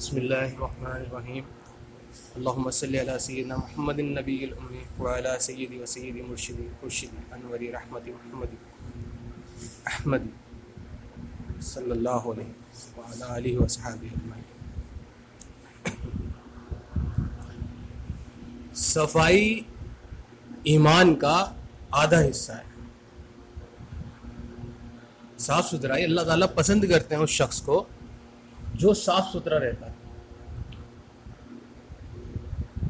بسم اللہ الرحمن الرحیم. اللہم صلی علی سیدنا محمد النبی الامی وعلا سیدی و سیدی مرشدی مرشدی، انوری رحمت محمد احمد صلی اللہ علیہ وعلا علیہ وصحابہ اجمعین. صفائی ایمان کا آدھا حصہ ہے۔ صاف ستھرائی، اللہ تعالیٰ پسند کرتے ہیں اس شخص کو جو صاف ستھرا رہتا ہے۔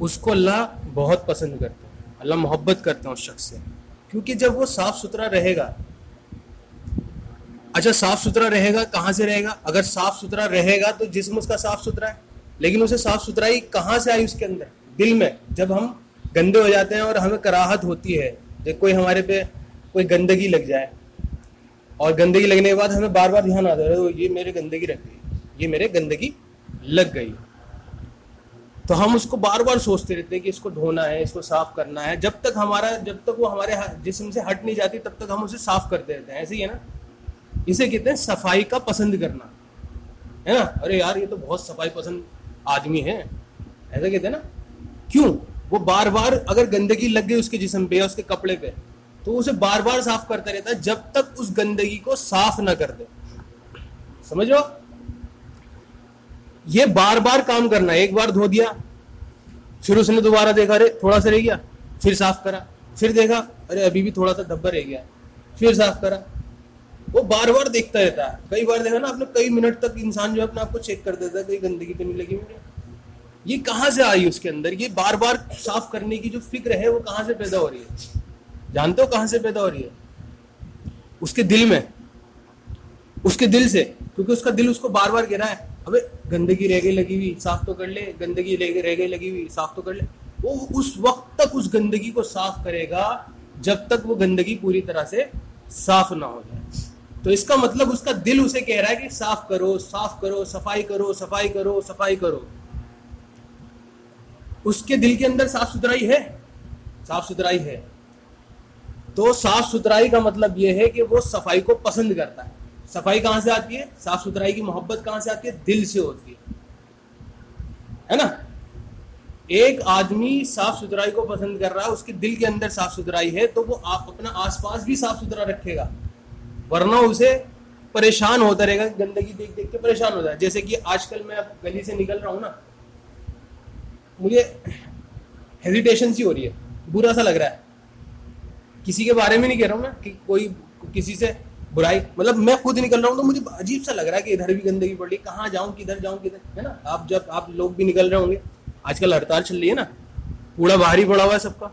اس کو اللہ بہت پسند کرتے ہیں اللہ محبت کرتے ہیں اس شخص سے۔ کیونکہ جب وہ صاف ستھرا رہے گا اچھا صاف ستھرا رہے گا، کہاں سے رہے گا؟ اگر صاف ستھرا رہے گا تو جسم اس کا صاف ستھرا ہے، لیکن اسے صاف ستھرائی کہاں سے آئی اس کے اندر؟ دل میں۔ جب ہم گندے ہو جاتے ہیں اور ہمیں کراہت ہوتی ہے، جب کوئی ہمارے پہ کوئی گندگی لگ جائے اور گندگی لگنے کے بعد ہمیں بار بار دھیان آتا ہے یہ میرے گندگی رکھ گئی یہ میرے گندگی لگ گئی۔ تو ہم اس کو بار بار سوچتے رہتے ہیں کہ اس کو دھونا ہے، اس کو صاف کرنا ہے۔ جب تک ہمارا، جب تک وہ ہمارے جسم سے ہٹ نہیں جاتی، تب تک ہم اسے صاف کرتے رہتے ہیں۔ ایسے ہی ہے نا۔ اسے کہتے ہیں صفائی کا پسند کرنا۔ ہے نا؟ ارے یار، یہ تو بہت صفائی پسند آدمی ہے ایسا کہتے ہیں نا۔ کیوں؟ وہ بار بار اگر گندگی لگ گئی اس کے جسم پہ یا اس کے کپڑے پہ، تو اسے بار بار صاف کرتا رہتا ہے جب تک اس گندگی کو صاف نہ کر دے۔ سمجھو یہ بار بار کام کرنا، ایک بار دھو دیا، پھر اس نے دوبارہ دیکھا، ارے تھوڑا سا رہ گیا، پھر صاف کرا، پھر دیکھا، ارے ابھی بھی تھوڑا سا دبا رہ گیا، پھر صاف کرا۔ وہ بار بار دیکھتا رہتا ہے۔ کئی بار دیکھا نا آپ نے کئی منٹ تک انسان جو ہے اپنے آپ کو چیک کر دیتا ہے، کئی گندگی تو نہیں لگی مجھے یہ کہاں سے آئی اس کے اندر؟ یہ بار بار صاف کرنے کی جو فکر ہے، وہ کہاں سے پیدا ہو رہی ہے؟ جانتے ہو کہاں سے پیدا ہو رہی ہے؟ اس کے دل میں، اس کے دل سے، کیونکہ اس کا دل اس کو بار بار گرا ہے۔ ابھی گندگی رہ گئی لگی ہوئی صاف تو کر لے، گندگی رہ گئی لگی ہوئی صاف تو کر لے۔ وہ اس وقت تک اس گندگی کو صاف کرے گا جب تک وہ گندگی پوری طرح سے صاف نہ ہو جائے۔ تو اس کا مطلب اس کا دل اسے کہہ رہا ہے کہ صاف کرو صاف کرو، صفائی کرو صفائی کرو صفائی کرو۔ اس کے دل کے اندر صاف ستھرائی ہے؟ صاف ستھرائی ہے۔ تو صاف ستھرائی کا مطلب یہ ہے کہ وہ صفائی کو پسند کرتا ہے۔ صفائی کہاں سے آتی ہے؟ صاف ستھرائی کی محبت کہاں سے آتی ہے؟ دل سے ہوتی ہے۔ ہے نا؟ ایک آدمی صاف ستھرائی کو پسند کر رہا ہے، اس کے دل کے اندر صاف ستھرائی ہے، تو وہ اپنا آس پاس بھی صاف ستھرا رکھے گا۔ ورنہ اسے پریشان ہوتا رہے گا، گندگی دیکھ دیکھ کے پریشان ہوتا ہے۔ جیسے کہ آج کل میں اب گلی سے نکل رہا ہوں نا، مجھے ہیزیٹیشن سی ہو رہی ہے، برا سا لگ رہا ہے۔ کسی کے بارے میں نہیں کہہ رہا ہوں نا کہ کوئی کسی سے برائی مطلب میں خود نکل رہا ہوں تو مجھے عجیب سا لگ رہا ہے کہ ادھر بھی گندگی پڑ رہی ہے، کہاں جاؤں، کدھر جاؤں، کدھر، ہے نا؟ آپ جب آپ لوگ بھی نکل رہے ہوں گے، آج کل ہڑتال چل رہی ہے نا، پورا باہر پڑا ہوا ہے سب کا۔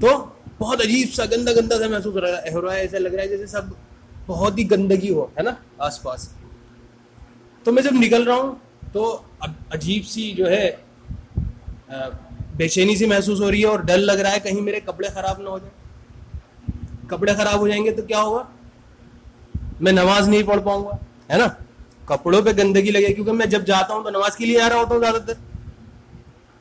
تو بہت عجیب سا، گندا گندا سا محسوس ہو رہا ہے رہا ہے ایسا لگ رہا ہے جیسے سب بہت ہی گندگی ہو، ہے نا؟ آس پاس۔ تو میں جب نکل رہا ہوں تو عجیب سی جو ہے بے چینی سی محسوس ہو رہی ہے اور ڈر لگ رہا ہے کہیں میرے کپڑے خراب نہ ہو جائیں۔ کپڑے خراب ہو جائیں گے تو کیا ہوگا؟ میں نماز نہیں پڑھ پاؤں گا، ہے نا؟ کپڑوں پہ گندگی لگے، کیونکہ میں جب جاتا ہوں تو نماز کے لیے آ رہا ہوتا ہوں زیادہ تر۔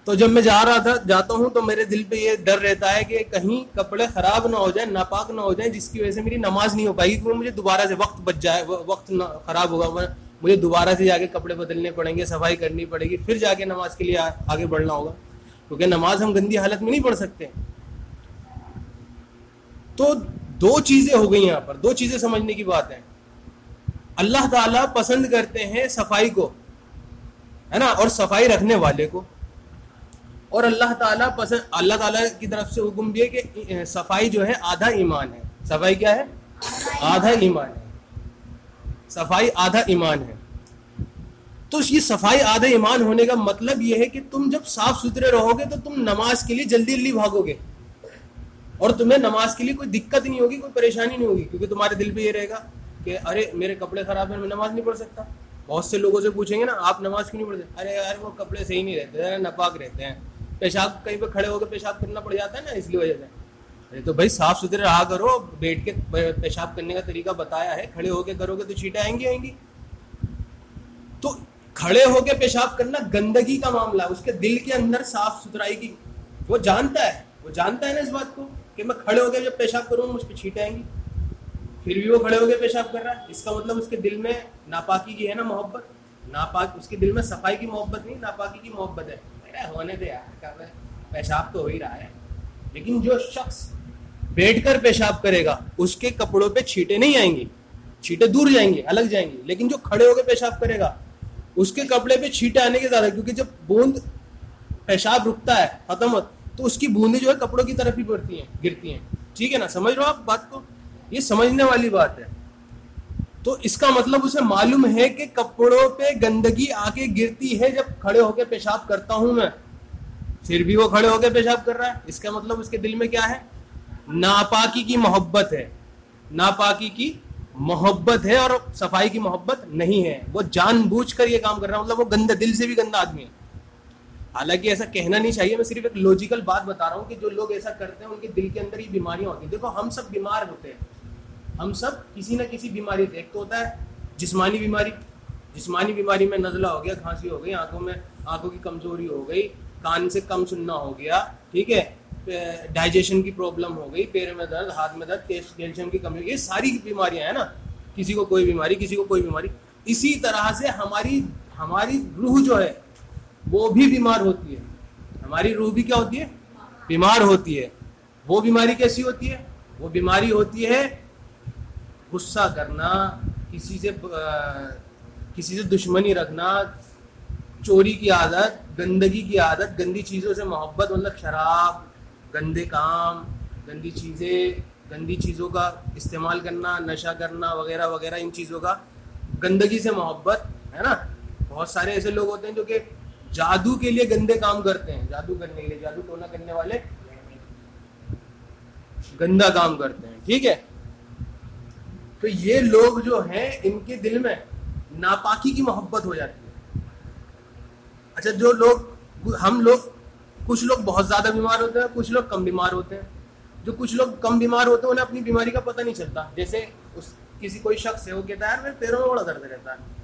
تو جب میں جا رہا تھا، جاتا ہوں تو میرے دل پہ یہ ڈر رہتا ہے کہ کہیں کپڑے خراب نہ ہو جائیں، ناپاک نہ ہو جائیں، جس کی وجہ سے میری نماز نہیں ہو پائے گی کیونکہ مجھے دوبارہ سے وقت بچ جائے وقت خراب ہوگا۔ مجھے دوبارہ سے جا کے کپڑے بدلنے پڑیں گے، صفائی کرنی پڑے گی، پھر جا کے نماز کے لیے آگے بڑھنا ہوگا۔ کیونکہ نماز ہم گندی حالت میں نہیں پڑھ سکتے۔ تو دو چیزیں ہو گئی یہاں پر، دو چیزیں سمجھنے کی بات ہے۔ اللہ تعالیٰ پسند کرتے ہیں صفائی کو، ہے نا، اور صفائی رکھنے والے کو۔ اور اللہ تعالیٰ پسند، اللہ تعالیٰ کی طرف سے حکم بھی ہے کہ صفائی جو ہے آدھا ایمان ہے۔ صفائی کیا ہے؟ آدھا ایمان ہے۔ صفائی آدھا ایمان ہے۔ تو یہ صفائی آدھا ایمان ہونے کا مطلب یہ ہے کہ تم جب صاف ستھرے رہو گے تو تم نماز کے لیے جلدی جلدی بھاگو گے۔ اور تمہیں نماز کے لیے کوئی دقت نہیں ہوگی، کوئی پریشانی نہیں ہوگی، کیونکہ تمہارے دل پہ یہ رہے گا کہ ارے میرے کپڑے خراب ہیں، میں نماز نہیں پڑھ سکتا۔ بہت سے لوگوں سے پوچھیں گے نا، آپ نماز کیوں نہیں پڑھتے ارے یار، وہ کپڑے صحیح نہیں رہتے ناپاک رہتے ہیں۔ پیشاب کہیں پہ کھڑے ہو کے پیشاب کرنا پڑ جاتا ہے نا، اس لیے وجہ سے۔ ارے تو بھائی صاف ستھرے رہا کرو، بیٹھ کے پیشاب کرنے کا طریقہ بتایا ہے۔ کھڑے ہو کے کرو گے تو چیٹیں آئیں گی آئیں گی۔ تو کھڑے ہو کے پیشاب کرنا گندگی کا معاملہ اس کے دل کے اندر صاف ستھرائی کی۔ وہ جانتا ہے، وہ جانتا ہے نا اس بات کو۔ کہ میں کھڑے ہو کے جب پیشاب کروں، مجھ پہ چھیٹیں آئیں گی۔ پھر بھی وہ کھڑے ہو کے پیشاب کر رہا ہے۔ اس کا مطلب اس کے دل میں ناپاکی کی ہے نا محبت؟ ناپاک، اس کے دل میں صفائی کی محبت نہیں، ناپاکی کی محبت ہے۔ ارے، ہونے دے یار کر رہے پیشاب تو ہو ہی رہا ہے۔ لیکن جو شخص بیٹھ کر پیشاب کرے گا، اس کے کپڑوں پہ چھیٹے نہیں آئیں گے چھیٹے دور جائیں گے الگ جائیں گے لیکن جو کھڑے ہو کے پیشاب کرے گا، اس کے کپڑے پہ چھیٹے آنے کے زیادہ کیونکہ جب بوند پیشاب رکتا ہے، ختم ہو تو اس کی بوندیں جو ہے کپڑوں کی طرف ہی پڑتی ہیں، گرتی ہیں۔ ٹھیک ہے نا؟ سمجھ رہے ہو آپ بات کو؟ یہ سمجھنے والی بات ہے۔ تو اس کا مطلب اسے معلوم ہے کہ کپڑوں پہ گندگی آ کے گرتی ہے جب کھڑے ہو کے پیشاب کرتا ہوں میں۔ پھر بھی وہ کھڑے ہو کے پیشاب کر رہا ہے۔ اس کا مطلب اس کے دل میں کیا ہے؟ ناپاکی کی محبت ہے۔ ناپاکی کی محبت ہے اور صفائی کی محبت نہیں ہے۔ وہ جان بوجھ کر یہ کام کر رہا ہے۔ مطلب وہ گندہ دل سے بھی گندا آدمی ہے۔ حالانکہ ایسا کہنا نہیں چاہیے، میں صرف ایک لوجیکل بات بتا رہا ہوں کہ جو لوگ ایسا کرتے ہیں، ان کے دل کے اندر ہی بیماریاں ہوتی ہیں۔ دیکھو، ہم سب بیمار ہوتے ہیں۔ ہم سب کسی نہ کسی بیماری سے ایک تو ہوتا ہے۔ جسمانی بیماری جسمانی بیماری میں نزلہ ہو گیا، کھانسی ہو گئی، آنکھوں میں، آنکھوں کی کمزوری ہو گئی، کان سے کم سننا ہو گیا، ٹھیک ہے؟ ڈائجیشن کی پرابلم ہو گئی، پیر میں درد، ہاتھ میں درد کیلشیم کی کمی یہ ساری بیماریاں ہیں نا۔ کسی کو کوئی بیماری، کسی کو کوئی بیماری۔ اسی طرح سے ہماری ہماری روح جو ہے وہ بھی بیمار ہوتی ہے۔ ہماری روح بھی کیا ہوتی ہے؟ بیمار ہوتی ہے۔ وہ بیماری کیسی ہوتی ہے؟ وہ بیماری ہوتی ہے غصہ کرنا، کسی سے کسی سے دشمنی رکھنا، چوری کی عادت، گندگی کی عادت، گندی چیزوں سے محبت مطلب شراب، گندے کام، گندی چیزیں، گندی چیزوں کا استعمال کرنا، نشہ کرنا، وغیرہ وغیرہ، ان چیزوں کا گندگی سے محبت، ہے نا؟ بہت سارے ایسے لوگ ہوتے ہیں جو کہ جادو کے لیے گندے کام کرتے ہیں، جادو کرنے کے لیے، جادو ٹونا کرنے والے گندا کام کرتے ہیں، ٹھیک ہے؟ تو یہ لوگ جو ہیں، ان کے دل میں ناپاکی کی محبت ہو جاتی ہے۔ اچھا جو لوگ، ہم لوگ، کچھ لوگ بہت زیادہ بیمار ہوتے ہیں، کچھ لوگ کم بیمار ہوتے ہیں۔ جو کچھ لوگ کم بیمار ہوتے ہیں، انہیں اپنی بیماری کا پتہ نہیں چلتا۔ جیسے اس، کسی کوئی شخص ہے، وہ کہتا ہے میرے پیروں میں بڑا درد رہتا ہے۔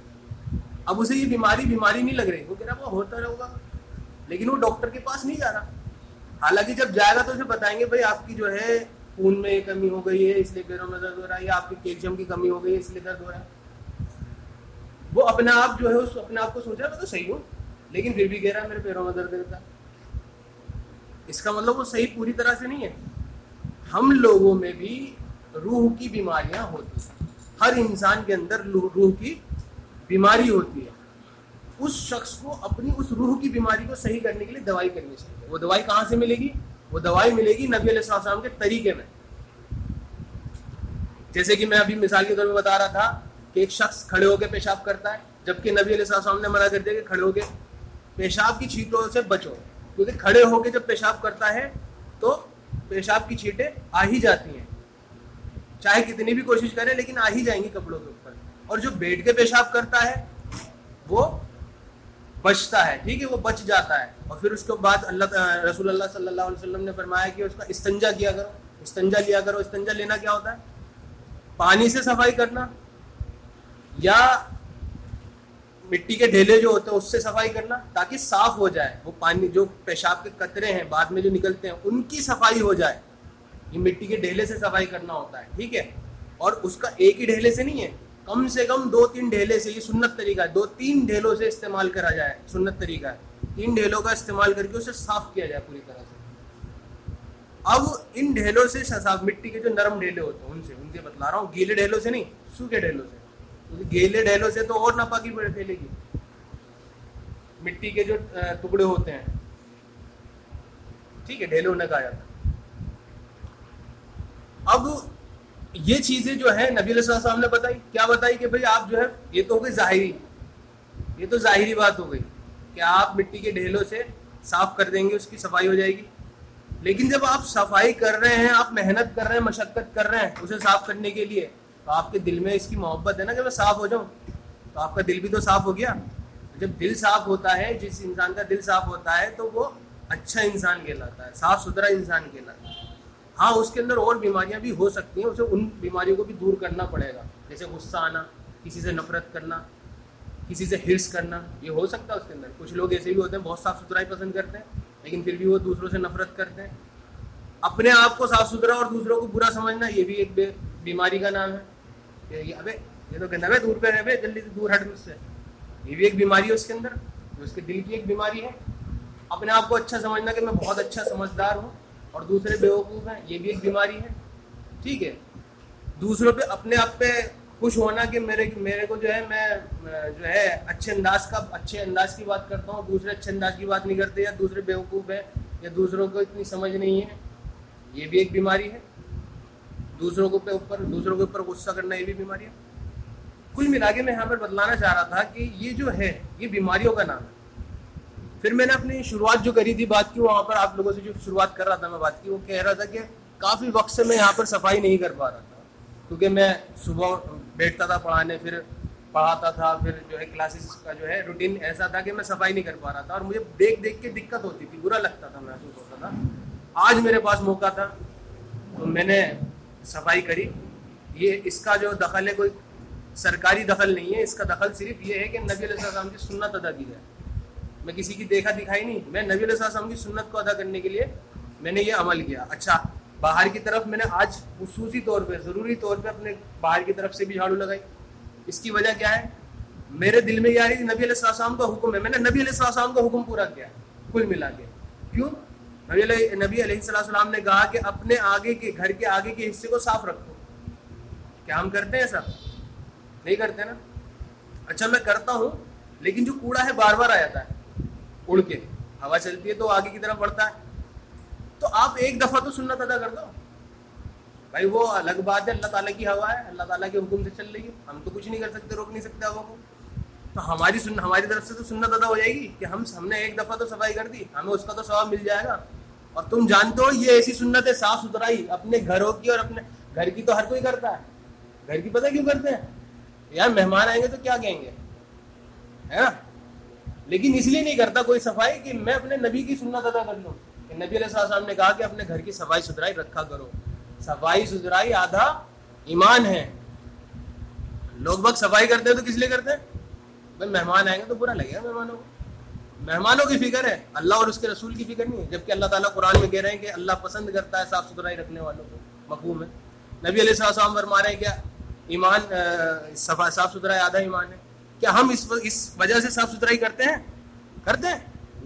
اب اسے یہ بیماری بیماری نہیں لگ رہی۔ وہ کہہ رہا وہ ہوتا رہے گا لیکن وہ ڈاکٹر کے پاس نہیں جا رہا۔ حالانکہ جب جائے گا تو اسے بتائیں گے، بھائی، آپ کی جو ہے خون میں کمی ہو گئی ہے، اس لیے پیروں میں درد ہو رہا ہے، یا آپ کی کیلشیم کی کمی ہو گئی ہے، اس لیے درد ہو رہا ہے۔ وہ اپنے آپ جو ہے، اس اپنے آپ کو سوچا، میں تو صحیح ہوں، لیکن پھر بھی کہہ رہا ہے، میرے پیروں میں درد رہتا اس کا مطلب وہ صحیح پوری طرح سے نہیں ہے۔ ہم لوگوں میں بھی روح کی بیماریاں ہوتی ہیں۔ ہر انسان کے اندر روح کی بیماری ہوتی ہے۔ اس شخص کو اپنی اس روح کی بیماری کو صحیح کرنے کے لیے دوائی کرنی چاہیے۔ وہ دوائی کہاں سے ملے گی؟ وہ دوائی ملے گی نبی علیہ السلام کے طریقے میں۔ جیسے کہ میں ابھی مثال کے طور پہ بتا رہا تھا کہ ایک شخص کھڑے ہو کے پیشاب کرتا ہے، جبکہ نبی علیہ السلام نے منع کر دیا کہ کھڑے ہو کے پیشاب کی چھیٹوں سے بچو۔ کیونکہ کھڑے ہو کے جب پیشاب کرتا ہے تو پیشاب کی چھیٹیں آ ہی جاتی ہیں۔ چاہے کتنی بھی کوشش کرے، لیکن آ ہی جائیں گی کپڑوں کے اوپر۔ اور جو بیٹھ کے پیشاب کرتا ہے، وہ بچتا ہے، ٹھیک ہے، وہ بچ جاتا ہے۔ اور پھر اس کے بعد اللہ رسول اللہ صلی اللہ علیہ وسلم نے فرمایا کہ اس کا استنجا کیا کرو۔ استنجا لیا کرو۔ استنجا لینا کیا ہوتا ہے؟ پانی سے صفائی کرنا یا مٹی کے ڈھیلے جو ہوتے ہیں، اس سے صفائی کرنا تاکہ صاف ہو جائے۔ وہ پانی، جو پیشاب کے قطرے ہیں، بعد میں جو نکلتے ہیں، ان کی صفائی ہو جائے۔ یہ مٹی کے ڈھیلے سے صفائی کرنا ہوتا ہے، ٹھیک ہے۔ اور اس کا ایک ہی ڈھیلے سے نہیں ہے۔ کم سے کم دو تین ڈھیلے سے یہ سنت طریقہ ہے۔ دو تین ڈھیلوں سے استعمال کرا جائے، سنت طریقہ ہے۔ تین ڈھیلوں کا استعمال کر کے اسے صاف کیا جائے پوری طرح سے۔ اب ان ڈھیلوں سے صاف مٹی کے جو نرم ڈھیلے ہوتے ہیں، ان سے ان کے بتلا رہا ہوں، گیلے ڈھیلوں سے نہیں، سوکھے ڈھیلوں سے۔ گیلے ڈھیلوں سے تو اور ناپاکی پڑے پھیلے گی۔ مٹی کے جو ٹکڑے ہوتے ہیں۔ ٹھیک ہے، ڈھیلوں نے کہا جاتا اب یہ چیزیں جو ہے نبی علیہ السلام نے بتائی، کیا بتائی کہ بھائی آپ جو ہے، یہ تو ہو گئی ظاہری، یہ تو ظاہری بات ہو گئی کہ آپ مٹی کے ڈھیلوں سے صاف کر دیں گے، اس کی صفائی ہو جائے گی۔ لیکن جب آپ صفائی کر رہے ہیں، آپ محنت کر رہے ہیں، مشقت کر رہے ہیں اسے صاف کرنے کے لیے، تو آپ کے دل میں اس کی محبت ہے نا کہ میں صاف ہو جاؤں۔ تو آپ کا دل بھی تو صاف ہو گیا۔ جب دل صاف ہوتا ہے، جس انسان کا دل صاف ہوتا ہے، تو وہ اچھا انسان کہلاتا ہے، صاف ستھرا انسان کہلاتا ہے۔ ہاں اس کے اندر اور بیماریاں بھی ہو سکتی ہیں، اسے ان بیماریوں کو بھی دور کرنا پڑے گا۔ جیسے غصہ آنا، کسی سے نفرت کرنا، کسی سے ہرس کرنا، یہ ہو سکتا ہے اس کے اندر۔ کچھ لوگ ایسے بھی ہوتے ہیں، بہت صاف ستھرائی پسند کرتے ہیں، لیکن پھر بھی وہ دوسروں سے نفرت کرتے ہیں۔ اپنے آپ کو صاف ستھرا اور دوسروں کو برا سمجھنا، یہ بھی ایک بیماری کا نام ہے۔ کہ ابے، یہ تو کہنا دور پہ رہے جلدی سے دور ہٹ مجھ سے۔ یہ بھی ایک بیماری ہے اس کے اندر، جو اس کے دل کی ایک بیماری ہے۔ اپنے آپ کو اچھا سمجھنا کہ میں بہت اچھا سمجھدار ہوں۔ اور دوسرے بیوقوف ہیں، یہ بھی ایک بیماری ہے۔ ٹھیک ہے۔ دوسروں پہ اپنے آپ پہ خوش ہونا کہ میرے میرے کو جو ہے میں جو ہے اچھے انداز کا اچھے انداز کی بات کرتا ہوں، دوسرے اچھے انداز کی بات نہیں کرتے یا دوسرے بیوقوف ہیں یا دوسروں کو اتنی سمجھ نہیں ہے، یہ بھی ایک بیماری ہے۔ دوسروں کو پہ اوپر دوسروں کے اوپر غصہ کرنا یہ بھی بیماری ہے۔ کل ملا کے میں یہاں پر بتلانا چاہ رہا تھا کہ یہ جو ہے، یہ بیماریوں کا نام ہے۔ پھر میں نے اپنی شروعات جو کری تھی بات کی، وہاں پر آپ لوگوں سے جو شروعات کر رہا تھا، میں بات کی، وہ کہہ رہا تھا کہ کافی وقت سے میں یہاں پر صفائی نہیں کر پا رہا تھا، کیونکہ میں صبح بیٹھتا تھا پڑھانے، پھر پڑھاتا تھا، پھر جو ہے کلاسز کا جو ہے روٹین ایسا تھا کہ میں صفائی نہیں کر پا رہا تھا، اور مجھے دیکھ دیکھ کے دقت ہوتی تھی، برا لگتا تھا، محسوس ہوتا تھا۔ آج میرے پاس موقع تھا، تو میں نے صفائی کری۔ یہ اس کا جو دخل ہے، کوئی سرکاری دخل نہیں ہے، اس کا دخل صرف یہ ہے کہ نبی علیہ السلام کی سنت ادا کی جائے۔ میں کسی کی دیکھا دکھائی نہیں۔ میں نبی علیہ السلام کی سنت کو ادا کرنے کے لیے میں نے یہ عمل کیا۔ اچھا باہر کی طرف میں نے آج خصوصی طور پہ، ضروری طور پہ اپنے باہر کی طرف سے بھی جھاڑو لگائی۔ اس کی وجہ کیا ہے؟ میرے دل میں یہ آ رہی تھی، نبی علیہ السلام کا حکم ہے۔ میں نے نبی علیہ السلام کا حکم پورا کیا، کل ملا کے۔ کیوں؟ نبی علیہ نبی علیہ السلام نے کہا کہ اپنے آگے کے، گھر کے آگے کے حصے کو صاف رکھو۔ کیا ہم کرتے ہیں سب نہیں کرتے نا؟ اچھا میں کرتا ہوں، لیکن جو کوڑا ہے، بار بار آ جاتا ہے۔ اڑ کے۔ ہوا چلتی ہے تو آگے کی طرف بڑھتا ہے۔ تو آپ ایک دفعہ تو سنت ادا کر دو۔ بھائی وہ الگ بات ہے، اللہ تعالیٰ کی ہوا ہے۔ اللہ تعالیٰ کے حکم سے چل رہی ہے۔ ہم تو کچھ نہیں کر سکتے، روک نہیں سکتے ہوا کو۔ تو ہماری سن، ہماری طرف سے تو سنت ادا ہو جائے گی کہ ہم ہم نے ایک دفعہ تو صفائی کر دی، ہمیں اس کا تو ثواب مل جائے گا۔ اور تم جانتے ہو، یہ ایسی سنت ہے، صاف ستھرائی، اپنے گھروں کی اور اپنے، گھر کی تو ہر کوئی کرتا ہے۔ گھر کی پتہ کیوں کرتے ہیں؟ یار مہمان آئیں گے تو کیا کہیں گے؟ ہے نا؟ لیکن اس لیے نہیں کرتا کوئی صفائی کہ میں اپنے نبی کی سنت ادا کر لوں۔ کہ نبی علیہ السلام نے کہا کہ اپنے گھر کی صفائی ستھرائی رکھا کرو۔ صفائی ستھرائی آدھا ایمان ہے۔ لوگ بگ صفائی کرتے ہیں تو کس لیے کرتے ہیں؟ بھائی مہمان آئیں گے تو برا لگے گا مہمانوں کو۔ مہمانوں کی فکر ہے۔ اللہ اور اس کے رسول کی فکر نہیں ہے۔ جبکہ اللہ تعالیٰ قرآن میں کہہ رہے ہیں کہ اللہ پسند کرتا ہے صاف ستھرائی رکھنے والوں کو۔ مقبوم ہے۔ نبی علیہ السلام فرما رہے ہیں کیا ایمان صاف ستھرائی آدھا ایمان ہے۔ کیا ہم اس اس وجہ سے صاف ستھرائی کرتے ہیں؟ کرتے ہیں؟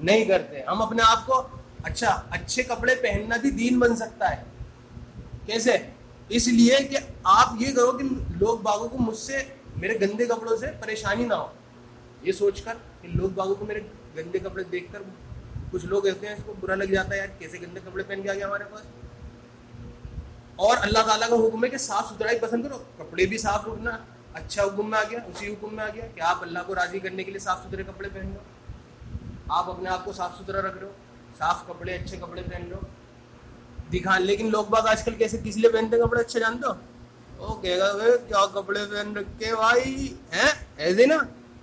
نہیں کرتے۔ ہم اپنے آپ کو اچھا اچھے کپڑے پہننا بھی دین بن سکتا ہے۔ کیسے؟ اس لیے کہ آپ یہ کرو کہ لوگ باغوں کو مجھ سے، میرے گندے کپڑوں سے پریشانی نہ ہو۔ یہ سوچ کر کہ لوگ باغوں کو میرے گندے کپڑے دیکھ کر، کچھ لوگ کہتے ہیں اس کو برا لگ جاتا ہے یار، کیسے گندے کپڑے پہن کے آ گیا ہمارے پاس؟ اور اللہ تعالیٰ کا حکم ہے کہ صاف ستھرائی پسند کرو، کپڑے بھی صاف رکھنا۔ اچھا حکم میں آ گیا، اسی حکم میں آ گیا کہ آپ اللہ کو راضی کرنے کے لیے صاف ستھرے کپڑے پہن لو۔ آپ اپنے آپ کو صاف ستھرا رکھ رہے ہو، صاف کپڑے، اچھے کپڑے پہن لو۔ دکھا، لیکن لوگ باغ آج کل کیسے کس لیے پہنتے کپڑے؟ اچھے جانتے ہو؟ وہ کہے گا کیا کپڑے پہن رکھے بھائی؟ ہیں؟ ایسے نا؟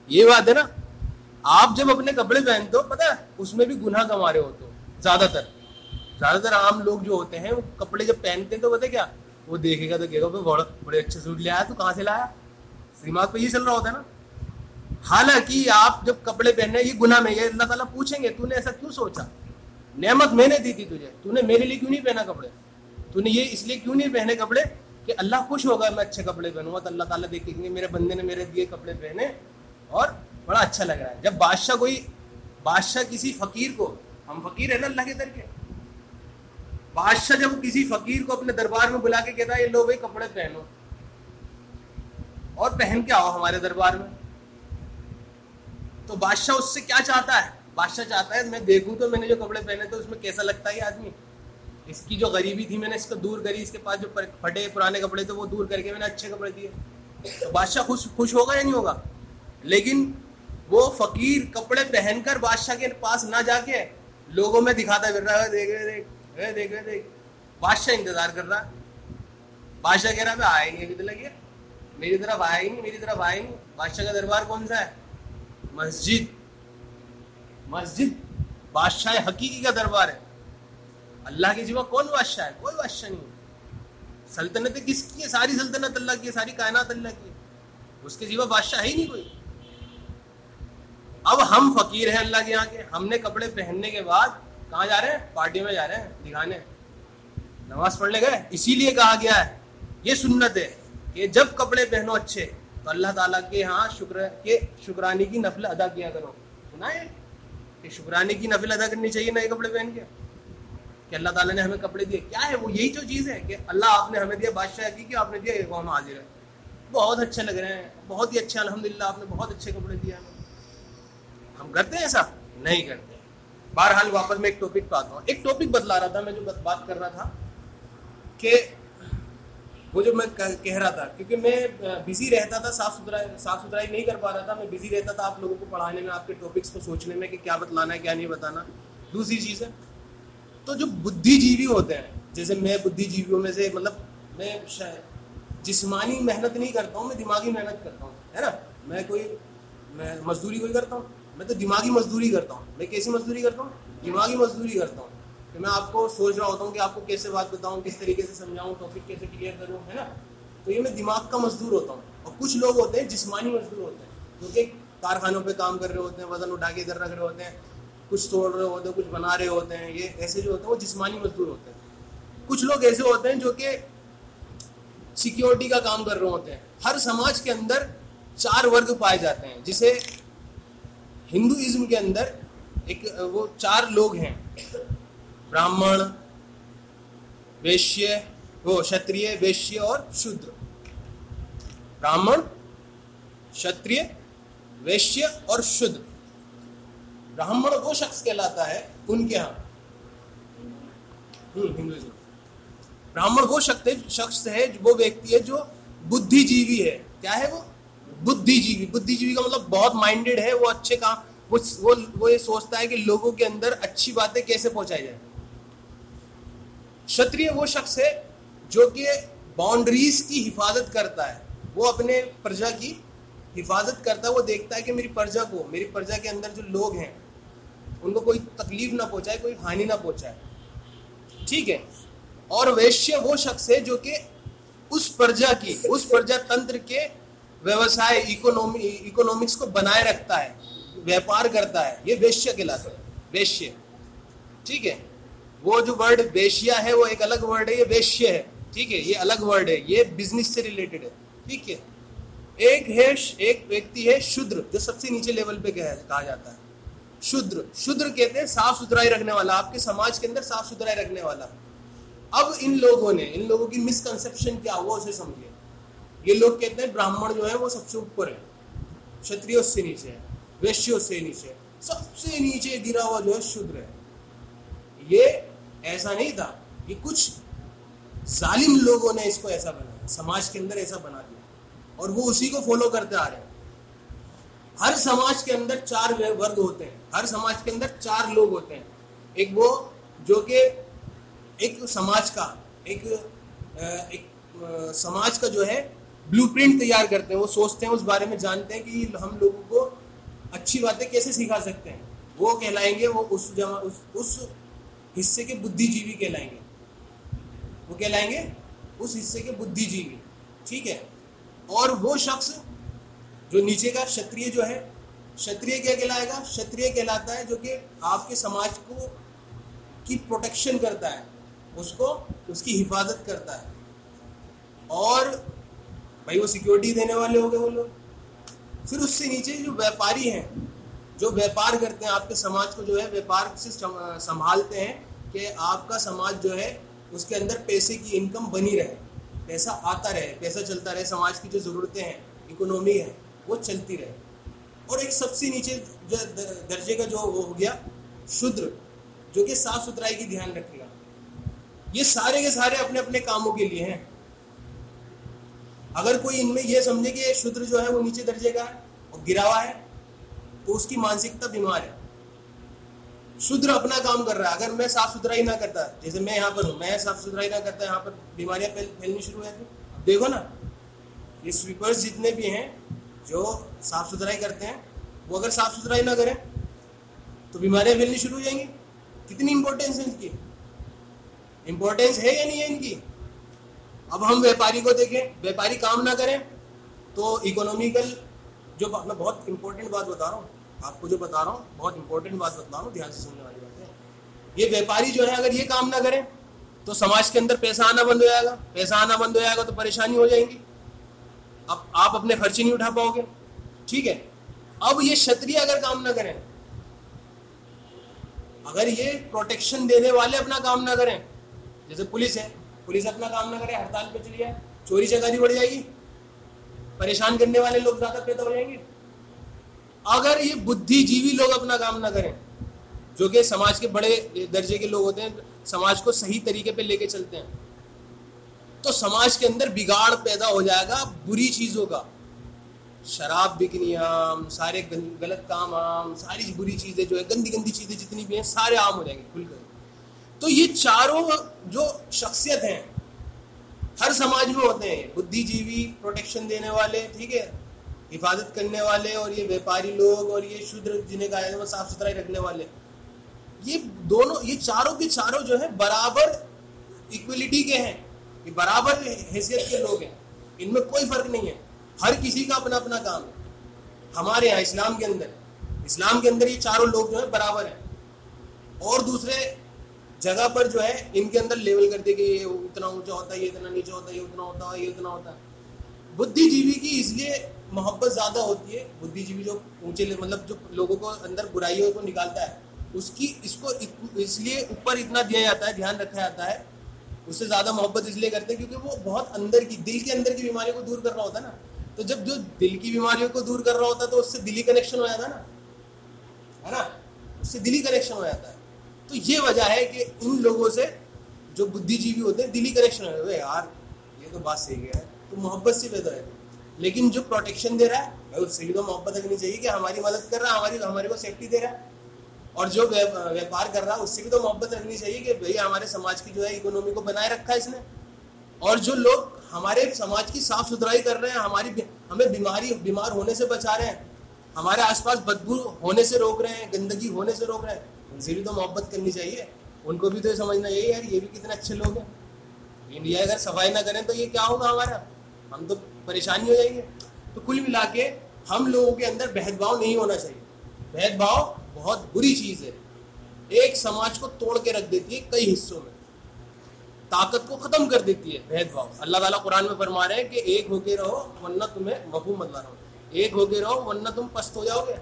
یہ بات ہے نا، آپ جب اپنے کپڑے پہنتے ہو پتا ہے، اس میں بھی گناہ کما رہے ہوتے ہو، زیادہ تر۔ زیادہ تر عام لوگ جو ہوتے ہیں، وہ کپڑے جب پہنتے ہیں تو پتہ کیا؟ وہ دیکھے گا تو کہے گا بڑے اچھے سوٹ لے آیا، تو کہاں سے لایا؟ دماغ پہ یہ چل رہا ہوتا ہے نا۔ حالانکہ آپ جب کپڑے پہنے یہ گناہ میں یہ اللہ تعالیٰ پوچھیں گے، تو نے ایسا کیوں سوچا؟ نعمت میں نے دی تھی تجھے۔ تو نے میرے لیے کیوں نہیں پہنا کپڑے؟ تو نے یہ اس لیے کیوں نہیں پہنے کپڑے کہ اللہ خوش ہوگا میں اچھے کپڑے پہنوں گا؟ تو اللہ تعالیٰ دیکھیں گے، میرے بندے نے میرے دیے کپڑے پہنے اور بڑا اچھا لگ رہا ہے۔ جب بادشاہ کوئی، بادشاہ کسی فقیر کو، ہم فقیر ہیں نا اللہ کے طریقے بادشاہ جب کسی فقیر کو اپنے دربار میں بلا کے کہتا ہے، یہ لو بھائی کپڑے پہنو اور پہن کے آؤ ہمارے دربار میں۔ تو بادشاہ اس سے کیا چاہتا ہے؟ بادشاہ چاہتا ہے میں دیکھوں تو میں نے جو کپڑے پہنے تھے اس میں کیسا لگتا ہے یہ آدمی؟ اس کی جو غریبی تھی میں نے اس کو دور کری، اس کے پاس جو پھٹے پرانے کپڑے تھے وہ دور کر کے میں نے اچھے کپڑے دیے۔ تو بادشاہ خوش خوش ہوگا یا نہیں ہوگا؟ لیکن وہ فقیر کپڑے پہن کر بادشاہ کے پاس نہ جا کے لوگوں میں دکھاتا پھر رہا ہے، دیکھ دیکھ دیکھ بادشاہ انتظار کر رہا۔ بادشاہ کہہ رہا ہے آئے نہیں ابھی تو لگے۔ میری طرف آئے نہیں، میری طرف آئے نہیں۔ بادشاہ کا دربار کون سا ہے؟ مسجد۔ مسجد بادشاہ حقیقی کا دربار ہے۔ اللہ کے جیوا کون بادشاہ ہے؟ کوئی بادشاہ نہیں سلطنت کس کی ہے ساری سلطنت اللہ کی ہے، ساری کائنات اللہ کی ہے۔ اس کے جیوا بادشاہ ہے ہی نہیں کوئی۔ اب ہم فقیر ہیں اللہ کے یہاں کے۔ ہم نے کپڑے پہننے کے بعد کہاں جا رہے ہیں؟ پارٹی میں جا رہے ہیں، دکھانے۔ نماز پڑھنے گئے، اسی لیے کہا گیا ہے۔ یہ سنت ہے۔ کہ جب کپڑے پہنو اچھے، تو اللہ تعالیٰ کے ہاں شکر، کے شکرانے کی نفل ادا کیا کرو۔ سنا ہے؟ کہ شکرانے کی نفل ادا کرنی چاہیے نئے کپڑے پہن کے۔ کہ اللہ تعالیٰ نے ہمیں کپڑے دیے۔ کیا ہے وہ؟ یہی جو چیز ہے کہ اللہ آپ نے ہمیں دیا، بادشاہ کی کہ آپ نے دیا قوم حاضر ہے۔ بہت اچھے لگ رہے ہیں، بہت ہی اچھے الحمد للہ آپ نے بہت اچھے کپڑے دیا ہمیں ہم کرتے ہیں ایسا؟ نہیں کرتے۔ بہرحال واپس میں ایک ٹاپک پہ آتا ہوں۔ ایک ٹاپک بدلا رہا تھا، میں جو بات کر رہا تھا کہ وہ جو میں کہہ رہا تھا، کیونکہ میں بزی رہتا تھا، صاف ستھرا صاف ستھرائی نہیں کر پا رہا تھا، میں بزی رہتا تھا آپ لوگوں کو پڑھانے میں، آپ کے ٹاپکس کو سوچنے میں کہ کیا بتلانا ہے، کیا نہیں بتانا دوسری چیز ہے، تو جو بدھی جیوی ہوتے ہیں، جیسے میں بدھی جیویوں میں سے مطلب میں جسمانی محنت نہیں کرتا ہوں، میں دماغی محنت کرتا ہوں، ہے نا؟ میں کوئی میں مزدوری کوئی کرتا ہوں، میں تو دماغی مزدوری کرتا ہوں، میں کیسی مزدوری کرتا ہوں؟ دماغی مزدوری کرتا ہوں۔ کہ میں آپ کو سوچ رہا ہوتا ہوں کہ آپ کو کیسے بات بتاؤں، کس طریقے سے سمجھاؤں ٹاپک کیسے کلیئر کروں، ہے نا؟ تو یہ میں دماغ کا مزدور ہوتا ہوں۔ اور کچھ لوگ ہوتے ہیں جسمانی مزدور ہوتے ہیں، جو کہ کارخانوں پہ کام کر رہے ہوتے ہیں، وزن اٹھا کے ادھر رکھ رہے ہوتے ہیں، کچھ توڑ رہے ہوتے ہیں، کچھ بنا رہے ہوتے ہیں، یہ ایسے جو ہوتے ہیں وہ جسمانی مزدور ہوتے ہیں۔ کچھ لوگ ایسے ہوتے ہیں جو کہ سیکیورٹی کا کام کر رہے ہوتے ہیں۔ ہر سماج کے اندر چار ورگ پائے جاتے ہیں، جسے ہندوازم کے اندر ایک وہ چار لوگ ہیں۔ براہمن ویشیہ وہ شتریہ ویشیہ اور شودر براہمن شتریہ ویشیہ اور شودر براہمن وہ شخص کہلاتا ہے ان کے ہاں ہندوازم براہمن وہ شخص ہے وہ ویکتی ہے جو بدھی جیوی ہے کیا ہے وہ بدھی جیوی بدھی جیوی کا مطلب بہت مائنڈیڈ ہے وہ اچھے کام وہ یہ سوچتا ہے کہ لوگوں کے اندر اچھی باتیں کیسے پہنچائی جائیں شتری وہ شخص ہے جو کہ باؤنڈریز کی حفاظت کرتا ہے۔ وہ اپنے پرجا کی حفاظت کرتا ہے، وہ دیکھتا ہے کہ میری پرجا کو، میری پرجا کے اندر جو لوگ ہیں، ان کو کوئی تکلیف نہ پہنچائے، کوئی ہانی نہ پہنچائے۔ ٹھیک ہے؟ اور ویشیہ وہ شخص ہے جو کہ اس پرجا کی، اس پرجا تنتر کے ویوسائے اکنومکس کو بنائے رکھتا ہے، ویپار کرتا ہے۔ یہ ویشیہ کہلاتا ہے، ویشیہ۔ ٹھیک ہے؟ وہ جو ورڈ ویشیا ہے وہ ایک الگ ورڈ ہے، یہ ویشیہ ہے۔ ٹھیک ہے، یہ الگ ورڈ ہے، یہ بزنس سے ریلیٹڈ ہے۔ ٹھیک ہے۔ ایک ہے ایک ویکتی ہے شدر، جو سب سے نیچے لیول پہ کہا جاتا ہے۔ شدر شدر کہتے ہیں صاف ستھرائی رکھنے والا، آپ کے سماج کے اندر صاف ستھرائی رکھنے والا۔ اب ان لوگوں نے، ان لوگوں کی مسکنسپشن کیا وہ اسے سمجھے۔ یہ لوگ کہتے ہیں براہمن جو ہے وہ سب سے اوپر ہے چھتری سے نیچے ہے ویشیوں سے نیچے سب سے نیچے گرا ہوا جو ہے شدر ہے۔ یہ ایسا نہیں تھا کہ کچھ ظالم لوگوں نے اس کو ایسا بنایا سماج کے اندر ایسا بنا دیا۔ اور وہ اسی کو فالو کرتے آ رہے ہیں۔ ہر سماج کے اندر چار ورگ ہوتے ہیں۔ ہر سماج کے اندر چار لوگ ہوتے ہیں۔ ایک وہ جو کہ ایک سماج کا ایک ایک سماج کا جو ہے بلو پرنٹ تیار کرتے ہیں۔ وہ سوچتے ہیں اس بارے میں جانتے ہیں کہ ہم لوگوں کو اچھی باتیں کیسے سکھا سکتے ہیں۔ وہ کہلائیں گے وہ اس جمع اس, اس حصے کے بدھی جیوی کہلائیں گے۔ وہ کہلائیں گے، اس حصے کے بدھی جیوی۔ ٹھیک ہے؟ اور وہ شخص جو نیچے کا شتریہ جو ہے، شتریہ کیا کہلائے گا؟ شتریہ کہلاتا ہے جو کہ آپ کے سماج کو، کی پروٹیکشن کرتا ہے، اس کو، اس کی حفاظت کرتا ہے۔ اور بھائی وہ سیکورٹی دینے والے ہو گئے وہ لوگ۔ پھر اس سے نیچے جو ویپاری ہیں جو ویپار کرتے ہیں، آپ کے سماج کو جو ہے ویپار سے سنبھالتے ہیں کہ آپ کا سماج جو ہے، اس کے اندر پیسے کی انکم بنی رہے، پیسہ آتا رہے، پیسہ چلتا رہے، سماج کی جو ضرورتیں ہیں اکنومی ہے وہ چلتی رہے۔ اور ایک سب سے نیچے جو درجے کا جو وہ ہو گیا، شدر، جو کہ صاف ستھرائی کی دھیان رکھے گا۔ یہ سارے کے سارے اپنے اپنے کاموں کے لیے ہیں۔ اگر کوئی ان میں یہ سمجھے کہ شدر جو ہے وہ نیچے درجے کا ہے اور گرا ہوا ہے تو اس کی مانسکتا بیمار ہے۔ شدر اپنا کام کر رہا ہے۔ اگر میں صاف ستھرائی نہ کرتا، جیسے میں یہاں پر ہوں، میں صاف ستھرائی نہ کرتا، یہاں پر بیماریاں پھیلنی شروع ہو جاتی دیکھو نا، یہ سویپرز جتنے بھی ہیں جو صاف ستھرائی کرتے ہیں، وہ اگر صاف ستھرائی نہ کریں، تو بیماریاں پھیلنی شروع ہو جائیں گی۔ کتنی امپورٹینس ہے ان کی؟ امپورٹینس ہے یا نہیں ہے ان کی؟ اب ہم ویپاری کو دیکھیں، ویپاری کام نہ کریں تو اکنومیکل جو میں بہت امپورٹنٹ بات بتا رہا ہوں، آپ کو جو بتا رہا ہوں، بہت امپورٹنٹ بات بتا رہا ہوں، دھیان سے سننے والی بات ہے۔ یہ ویپاری جو ہے، اگر یہ کام نہ کریں، تو سماج کے اندر پیسہ آنا بند ہو جائے گا۔ پیسہ آنا بند ہو جائے گا تو پریشانی ہو جائیں گی۔ اب آپ اپنے خرچے نہیں اٹھا پاؤ گے۔ ٹھیک ہے۔ اب یہ شتری اگر کام نہ کریں، اگر یہ پروٹیکشن دینے والے اپنا کام نہ کریں، جیسے پولیس ہے، پولیس اپنا کام نہ کرے، ہڑتال پہ چلی جائے، چوری چکاری بڑھ جائے گی۔ پریشان کرنے والے لوگ زیادہ پیدا ہو جائیں گے؟ اگر یہ بدھی جیوی لوگ اپنا کام نہ کریں، جو کہ سماج کے بڑے درجے کے لوگ ہوتے ہیں، سماج کو صحیح طریقے پہ لے کے چلتے ہیں، تو سماج کے اندر بگاڑ پیدا ہو جائے گا، بری چیزوں کا۔ شراب بکنی عام، سارے غلط کام عام، ساری بری چیزیں جو ہے گندی گندی چیزیں جتنی بھی ہیں، سارے عام ہو جائیں گے، کھل کر۔ تو یہ چاروں جو شخصیت ہیں ہر سماج میں ہوتے ہیں بدھی جیوی پروٹیکشن دینے والے، ٹھیک ہے؟ حفاظت کرنے والے اور یہ ویپاری لوگ اور یہ شدر جنہیں کہا صاف ستھرائی رکھنے والے۔ یہ دونوں، یہ چاروں کے چاروں جو ہے برابر اکولیٹی کے ہیں۔ یہ برابر حیثیت کے لوگ ہیں۔ ان میں کوئی فرق نہیں ہے۔ ہر کسی کا اپنا اپنا کام ہے۔ ہمارے یہاں اسلام کے اندر، اسلام کے اندر یہ چاروں لوگ جو ہیں برابر ہیں۔ اور دوسرے جگہ پر جو ہے، ان کے اندر لیول کرتے کہ یہ اتنا اونچا ہوتا ہے، یہ اتنا نیچا ہوتا ہے، یہ اتنا ہوتا ہے، یہ اتنا ہوتا ہے۔ بدھی جیوی کی اس لیے محبت زیادہ ہوتی ہے۔ بدھی جیوی جو اونچے مطلب جو لوگوں کو اندر برائیوں کو نکالتا ہے، اس کی، اس کو اس لیے اوپر اتنا دیا جاتا ہے، دھیان رکھا جاتا ہے۔ اس سے زیادہ محبت اس لیے کرتے ہیں کیونکہ وہ بہت اندر کی، دل کے اندر کی بیماریوں کو دور کر رہا ہوتا ہے نا۔ تو جب جو دل کی بیماریوں کو دور کر رہا ہوتا ہے تو اس سے دلی کنیکشن ہو جاتا ہے نا۔ ہے نا؟ اس سے دلی کنیکشن ہو جاتا ہے۔ تو یہ وجہ ہے کہ ان لوگوں سے جو بدھی جیوی ہوتے ہیں، دلی کنیکشن ہو یار، یہ تو بات صحیح ہے، تو محبت سے پیدا ہے۔ لیکن جو پروٹیکشن دے رہا ہے بھائی اس سے بھی تو محبت رکھنی چاہیے کہ ہماری مدد کر رہا ہے، ہماری ہمارے کو سیفٹی دے رہا ہے۔ اور جو ویپار کر رہا ہے، اس سے بھی تو محبت رکھنی چاہیے کہ بھائی ہمارے سماج کی جو ہے اکنومی کو بنائے رکھا ہے اس نے۔ اور جو لوگ ہمارے سماج کی صاف ستھرائی کر رہے ہیں، ہماری ہمیں بیماری بیمار ہونے سے بچا رہے ہیں، ہمارے آس پاس بدبو ہونے سے روک رہے ہیں، گندگی ہونے سے روک رہے ہیں ان سے بھی تو محبت کرنی چاہیے۔ ان کو بھی تو سمجھنا یہی یار یہ بھی کتنے اچھے لوگ ہیں۔ انڈیا اگر صفائی نہ کریں تو یہ کیا ہوگا ہمارا؟ ہم تو پریشانی ہو جائیں گے تو کل ملا کے ہم لوگوں کے اندر بھید بھاؤ نہیں ہونا چاہیے۔ بھید بھاؤ بہت بری چیز ہے۔ ایک سماج کو توڑ کے رکھ دیتی ہے کئی حصوں میں۔ طاقت کو ختم کر دیتی ہے بھید بھاؤ۔ اللہ تعالیٰ قرآن میں فرما رہے ہیں کہ ایک ہو کے رہو ورنہ تمہیں مفہوم مت رہو ایک ہو کے رہو ورنہ تم پست ہو جاؤ گے۔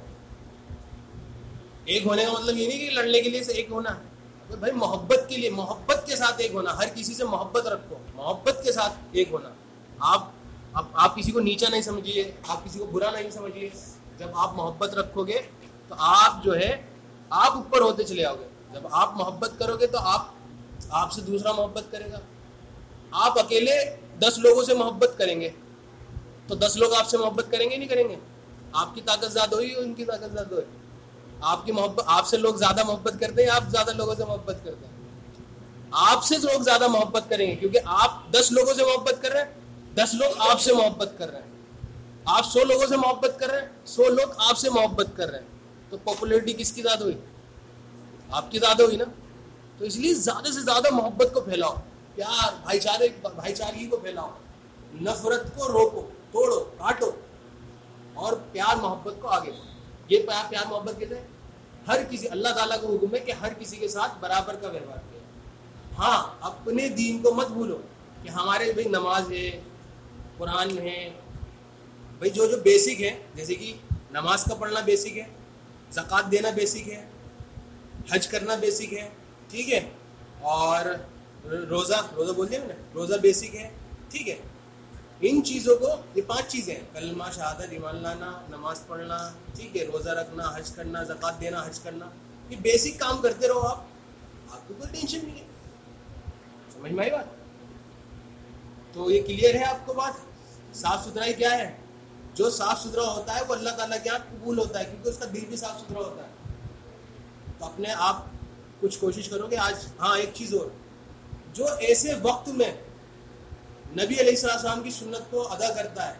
ایک ہونے کا مطلب یہ نہیں کہ لڑنے کے لیے سے ایک ہونا ہے۔ بھائی محبت کے لیے، محبت کے ساتھ ایک ہونا، ہر کسی سے محبت رکھو۔ محبت کے ساتھ ایک ہونا۔ آپ آپ کسی کو نیچا نہیں سمجھیے، آپ کسی کو برا نہیں سمجھیے۔ جب آپ محبت رکھو گے تو آپ جو ہے، آپ اوپر ہوتے چلے آؤ گے۔ جب آپ محبت کرو گے تو آپ آپ سے دوسرا محبت کرے گا۔ آپ اکیلے دس لوگوں سے محبت کریں گے۔ تو دس لوگ آپ سے محبت کریں گے نہیں کریں گے؟ آپ کی طاقت زیادہ ہوئی ان کی طاقت زیادہ ہوئی؟ آپ کی محبت آپ سے لوگ زیادہ محبت کرتے ہیں آپ زیادہ لوگوں سے محبت کرتے ہیں؟ آپ سے لوگ زیادہ محبت کریں گے، کیونکہ آپ دس لوگوں سے محبت کر رہے ہیں، دس لوگ آپ سے محبت کر رہے ہیں۔ آپ سو لوگوں سے محبت کر رہے ہیں، سو لوگ آپ سے محبت کر رہے ہیں۔ تو پاپولیرٹی کس کی زیادہ ہوئی؟ آپ کی زیادہ ہوئی نا؟ تو اس لیے زیادہ سے زیادہ محبت کو پھیلاؤ۔ پیار، بھائی چارے بھائی چارگی کو پھیلاؤ۔ نفرت کو روکو، توڑو کاٹو اور پیار محبت کو آگے بڑھو یہ پیار پیار محبت کہتے ہیں؟ ہر کسی، اللہ تعالیٰ کا حکم ہے کہ ہر کسی کے ساتھ برابر کا ویوہار کیا ہاں اپنے دین کو مت بھولو کہ ہمارے بھائی نماز ہے، قرآن ہے۔ بھائی، جو جو بیسک ہے، جیسے کہ نماز کا پڑھنا بیسک ہے، زکوٰۃ دینا بیسک ہے، حج کرنا بیسک ہے، ٹھیک ہے۔ اور روزہ روزہ بول دیا میں نے روزہ بیسک ہے، ٹھیک ہے۔ ان چیزوں کو، یہ پانچ چیزیں ہیں۔ کلمہ، شہادت، ایمان لانا، نماز پڑھنا، ٹھیک ہے، روزہ رکھنا، حج کرنا، زکوٰۃ دینا، حج کرنا۔ یہ بیسک کام کرتے رہو آپ۔ آپ کو کوئی ٹینشن نہیں ہے۔ سمجھ میں آئی بات؟ تو یہ کلیئر ہے آپ کو بات؟ صاف ستھرائی کیا ہے؟ جو صاف ستھرا ہوتا ہے، وہ اللہ تعالیٰ کے یہاں قبول ہوتا ہے، کیونکہ اس کا دل بھی صاف ستھرا ہوتا ہے۔ تو اپنے آپ کچھ کوشش کرو گے آج ہاں ایک چیز اور۔ جو ایسے وقت میں نبی علیہ السلام کی سنت کو ادا کرتا ہے۔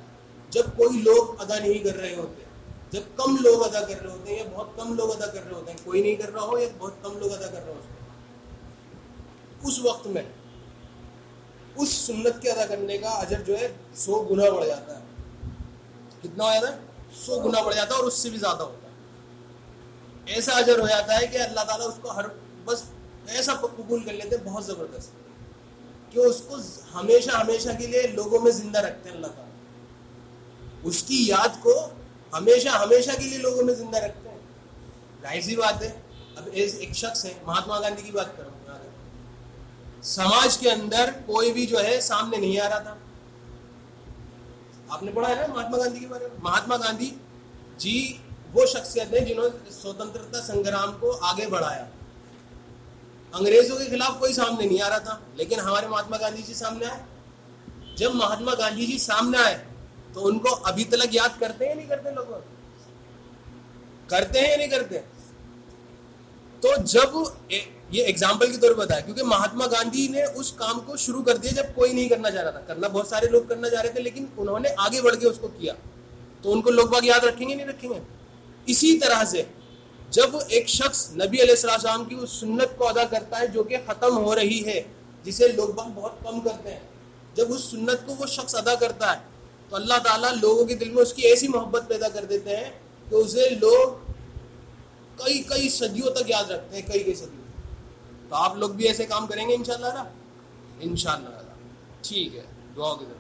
جب کوئی لوگ ادا نہیں کر رہے ہوتے، جب کم لوگ ادا کر رہے ہوتے ہیں یا بہت کم لوگ ادا کر رہے ہوتے ہیں، کوئی نہیں کر رہا ہو یا بہت کم لوگ ادا کر رہے ہوتے ہیں۔ اس وقت میں، اس سنت کے ادا کرنے کا اجر جو ہے سو گنا بڑھ جاتا ہے۔ کتنا ہو جاتا ہے؟ سو گنا بڑھ جاتا ہے اور اس سے بھی زیادہ ہوتا ہے۔ ایسا اجر ہو جاتا ہے کہ اللہ تعالیٰ اس کو ہر، بس ایسا قبول کر لیتے بہت زبردست۔ کہ اس کو ہمیشہ ہمیشہ کے لیے لوگوں میں زندہ رکھتے ہیں اللہ تعالیٰ۔ اس کی یاد کو ہمیشہ ہمیشہ کے لیے لوگوں میں زندہ رکھتے ہیں۔ ظاہر سی بات ہے، اب ایز ایک شخص ہے، مہاتما گاندھی کی بات کروں سماج کے اندر کوئی بھی جو ہے سامنے نہیں آ رہا تھا۔ آپ نے پڑھا ہے نا مہاتما گاندھی کے بارے میں؟ مہاتما گاندھی جی وہ شخصیت ہیں جنہوں نے سوتنترتا سنگرام کو آگے بڑھایا۔ انگریزوں کے خلاف کوئی سامنے نہیں آ رہا تھا، لیکن ہمارے مہاتما گاندھی جی سامنے آئے۔ جب مہاتما گاندھی جی سامنے آئے، تو ان کو ابھی تلک یاد کرتے ہیں نہیں کرتے لوگ؟ کرتے ہیں یا نہیں کرتے؟ تو جب یہ ایگزامپل کے طور پر بتایا، کیونکہ مہاتما گاندھی نے اس کام کو شروع کر دیا جب کوئی نہیں کرنا چاہ رہا تھا۔ کرنا بہت سارے لوگ کرنا چاہ رہے تھے، لیکن انہوں نے آگے بڑھ کے اس کو کیا۔ تو ان کو لوگ باغ یاد رکھیں گے نہیں رکھیں گے؟ اسی طرح سے جب ایک شخص نبی علیہ السلام کی اس سنت کو ادا کرتا ہے جو کہ ختم ہو رہی ہے، جسے لوگ باغ بہت کم کرتے ہیں۔ جب اس سنت کو وہ شخص ادا کرتا ہے، تو اللہ تعالیٰ لوگوں کے دل میں اس کی ایسی محبت پیدا کر دیتے ہیں کہ اسے لوگ کئی کئی صدیوں تک یاد رکھتے ہیں، کئی کئی صدیوں تو آپ لوگ بھی ایسے کام کریں گے انشاءاللہ ان شاء اللہ ٹھیک ہے دعا کی